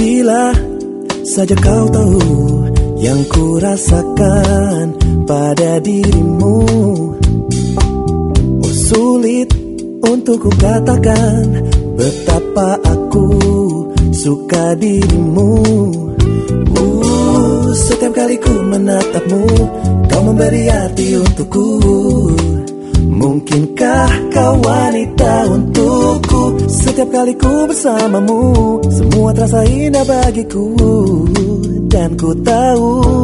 Bila saja kau tahu yang ku rasakan pada dirimu Oh sulit untuk ku katakan betapa aku suka dirimu. Uh, Setiap kali ku menatapmu kau memberi arti untukku Mungkinkah kau wanita untukku? Setiap kali ku bersamamu Semua terasa indah bagiku. Dan ku tahu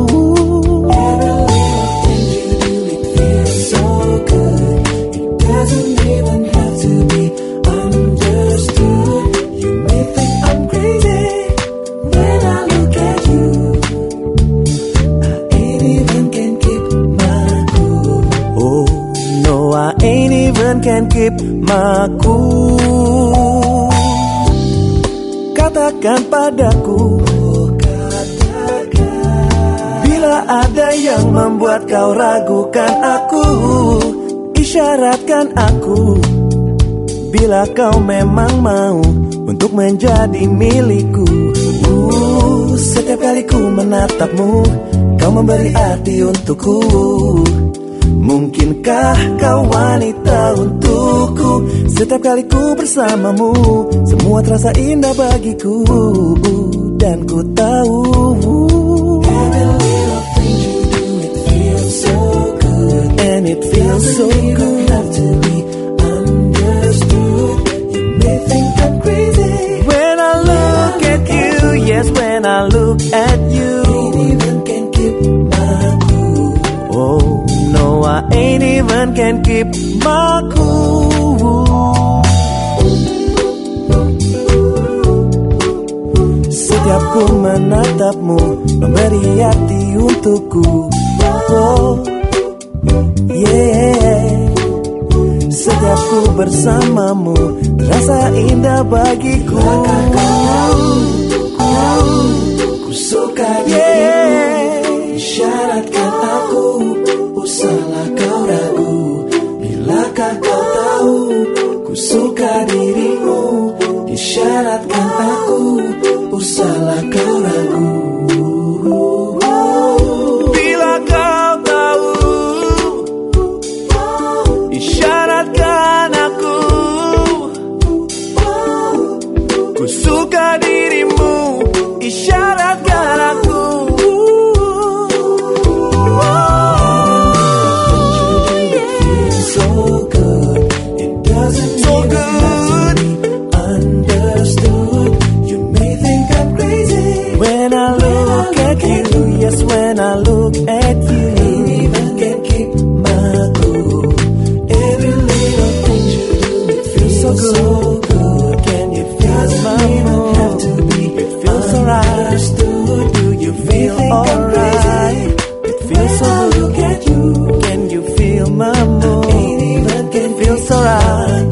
can keep my cool Katakan padaku Bila ada yang membuat kau ragukan aku Isyaratkan aku. Bila kau memang mau Untuk menjadi milikku uh, Setiap kali ku menatapmu Kau memberi arti untukku Mungkinkah kau wanita untukku Setiap kali ku bersamamu Semua terasa indah bagiku Dan ku tahu And it feels so good to be understood You may think I'm crazy When I look at you Yes, when I look at you ain't even can keep my cool Setiap ku menatapmu Memberi arti untukku. Oh, yeah. Setiap ku bersamamu Terasa indah bagiku. Ku suka yeah. Syaratkan aku Usahlah Isyaratkan aku Usahlah kau ragu Bila kau tahu Isyaratkan aku. Ku suka dirimu look at you, ain't even can keep my cool. Every little thing you do, it feels so good. Can you feel my mood? Have to be. It feels alright. Understood. Do you feel alright? It feels so good. Look at you. Can you feel my mood? Ain't even can feel so right.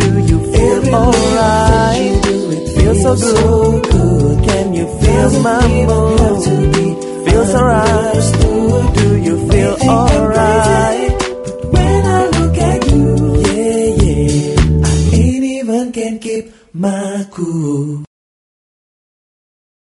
Do you feel alright? It feels so good. Can you feel my mood? namaku